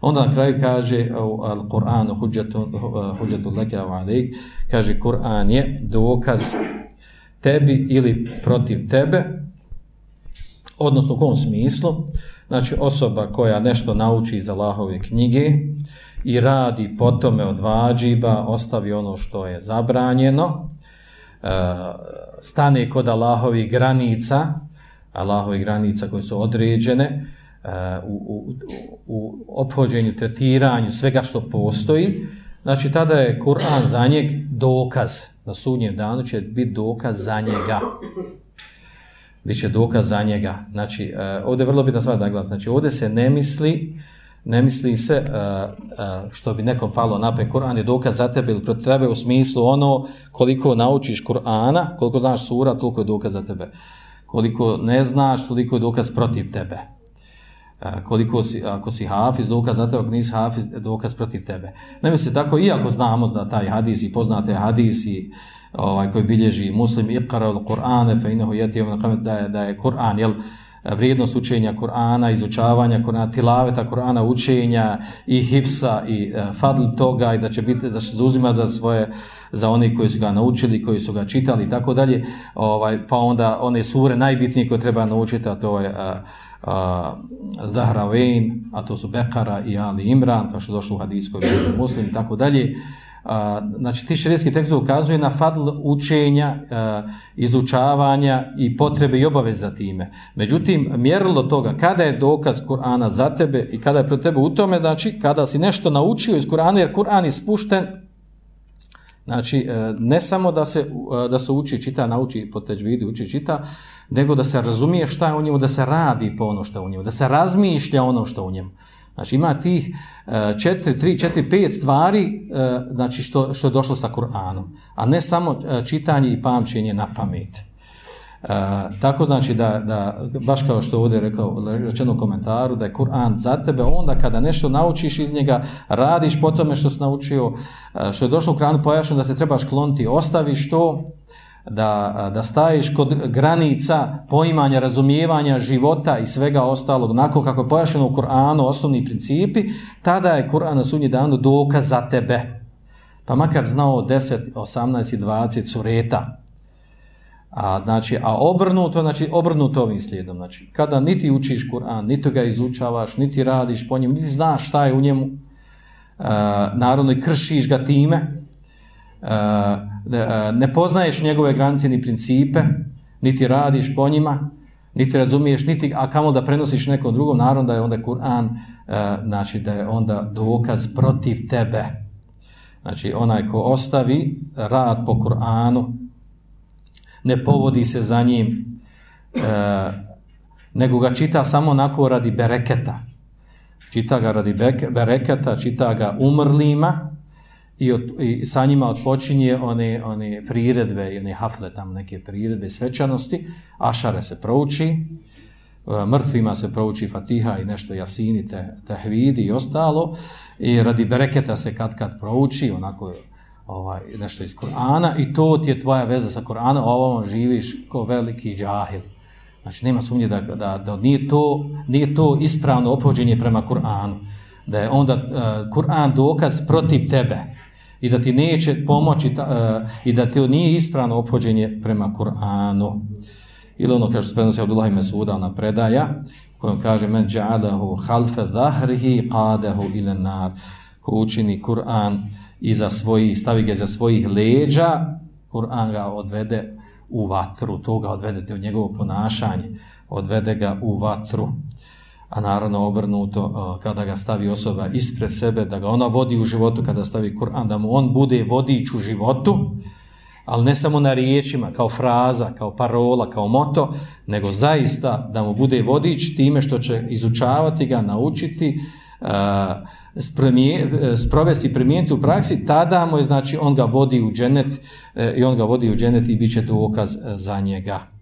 Onda na kraju kaže Al-Qur'an huđatu leke alaik, kaže Kur'an je dokaz tebi ili protiv tebe, odnosno u kom smislu, znači osoba koja nešto nauči iz Allahove knjige i radi po tome od vađiba, ostavi ono što je zabranjeno, e, stane kod Allahovih granica, Allahovih granica koje su određene, u, u, u obhođenju, tretiranju svega što postoji, znači tada je Kur'an za njeg dokaz, na sudnjem danu će biti dokaz za njega. Biće dokaz za njega. Znači, e, ovdje je vrlo bitno stvar da glas. Znači, ovdje se ne misli, ne misli se e, e, što bi nekom palo napet Kur'an je dokaz za tebe ili protiv tebe u smislu ono koliko naučiš Kur'ana, koliko znaš sura, toliko je dokaz za tebe. Koliko ne znaš, toliko je dokaz protiv tebe koliko si, ako si hafiz, dokaz za tebe, ako nisi hafiz, dokaz protiv tebe. Ne misli tako, iako znamo da taj hadis i poznate hadisi ovaj, koji bilježi muslim iqara al-Qur'ane, fe inahu jeti da je, da je Kur'an, jel, Eh, vrijednost učenja Kur'ana, izučavanja Kur'ana, tilaveta Kur'ana, učenja i hifsa i eh, fadl toga i da će biti da se zauzima za svoje za one koji su ga naučili, koji su ga čitali i tako dalje. Ovaj pa onda one sure najbitnije koje treba naučiti, a to je eh, uh, Zahravein, a to su Bekara i Ali Imran, kao što došlo u hadijskoj muslim i tako dalje. A, znači, ti širijski tekst ukazuje na fadl učenja, a, izučavanja i potrebe i obaveza za time. Međutim, mjerilo toga, kada je dokaz Kur'ana za tebe i kada je pro tebe u tome, znači, kada si nešto naučio iz Kur'ana, jer Kur'an je spušten, znači, e, ne samo da se, e, da se uči, čita, nauči po teđvidu, uči, čita, nego da se razumije šta je u njemu, da se radi po ono što je u njemu, da se razmišlja ono što je u njemu. Znači ima tih 4, 3, 4, 5 stvari e, znači što, što je došlo sa Kur'anom, a ne samo e, čitanje i pamćenje na pamet. E, tako znači da, da, baš kao što ovdje rekao rečeno u komentaru, da je Kur'an za tebe, onda kada nešto naučiš iz njega, radiš po tome što si naučio, e, što je došlo u Kur'anu pojašnjeno da se trebaš kloniti, ostaviš to, da, da staješ kod granica poimanja, razumijevanja života i svega ostalog, onako kako je pojašnjeno u Kur'anu, osnovni principi, tada je Kur'an na sunji danu dokaz za tebe. Pa makar znao 10, 18 i 20 sureta. A, znači, a obrnuto, znači, obrnuto ovim slijedom. Znači, kada niti učiš Kur'an, niti ga izučavaš, niti radiš po njemu, niti znaš šta je u njemu, a, naravno i kršiš ga time, Eh, eh, ne poznaješ njegove granice ni principe, niti radiš po njima, niti razumiješ, niti, a kamo da prenosiš nekom drugom, naravno da je onda Kur'an, eh, znači da je onda dokaz protiv tebe. Znači onaj ko ostavi rad po Kur'anu, ne povodi se za njim, nego ga čita samo onako radi bereketa. Čita ga radi bereketa, čita ga umrlima, i, od, i sa njima odpočinje one, one priredbe, one hafle tam neke priredbe svečanosti, ašare se prouči, e, mrtvima se prouči fatiha i nešto jasini, te, tehvidi i ostalo, i radi bereketa se kad kad prouči, onako ovaj, nešto iz Korana, i to ti je tvoja veza sa Koranom, ovom živiš ko veliki džahil. Znači, nema sumnje da, da, da nije, to, nije to ispravno opođenje prema Kur'anu, da je onda uh, Kur'an dokaz protiv tebe, i da ti neće pomoći ta, uh, i da ti nije ispravno obhođenje prema Kur'anu. Ili ono kaže se prenosi Abdullah i Mesuda na predaja, kojom kaže men ja'adahu halfe zahrihi qadahu ila nar. Ko učini Kur'an iza svojih, stavi ga za svojih leđa, Kur'an ga odvede u vatru, to ga odvede, to njegovo ponašanje, odvede ga u vatru a naravno obrnuto e, kada ga stavi osoba ispred sebe, da ga ona vodi u životu, kada stavi Kur'an, da mu on bude vodič u životu, ali ne samo na riječima, kao fraza, kao parola, kao moto, nego zaista da mu bude vodič time što će izučavati ga, naučiti, e, e, sprovesti i primijeniti u praksi, tada mu je, znači, on ga vodi u dženet i on ga vodi u dženet i bit će dokaz za njega.